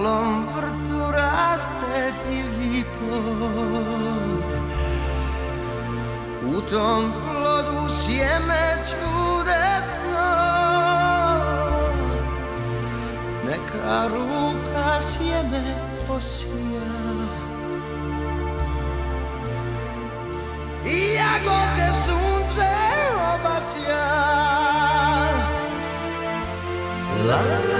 malom vrtu raste divlji plod U tom plodu sjeme čudesno Neka ruka sjeme posija I jagode sunce obasja. La la la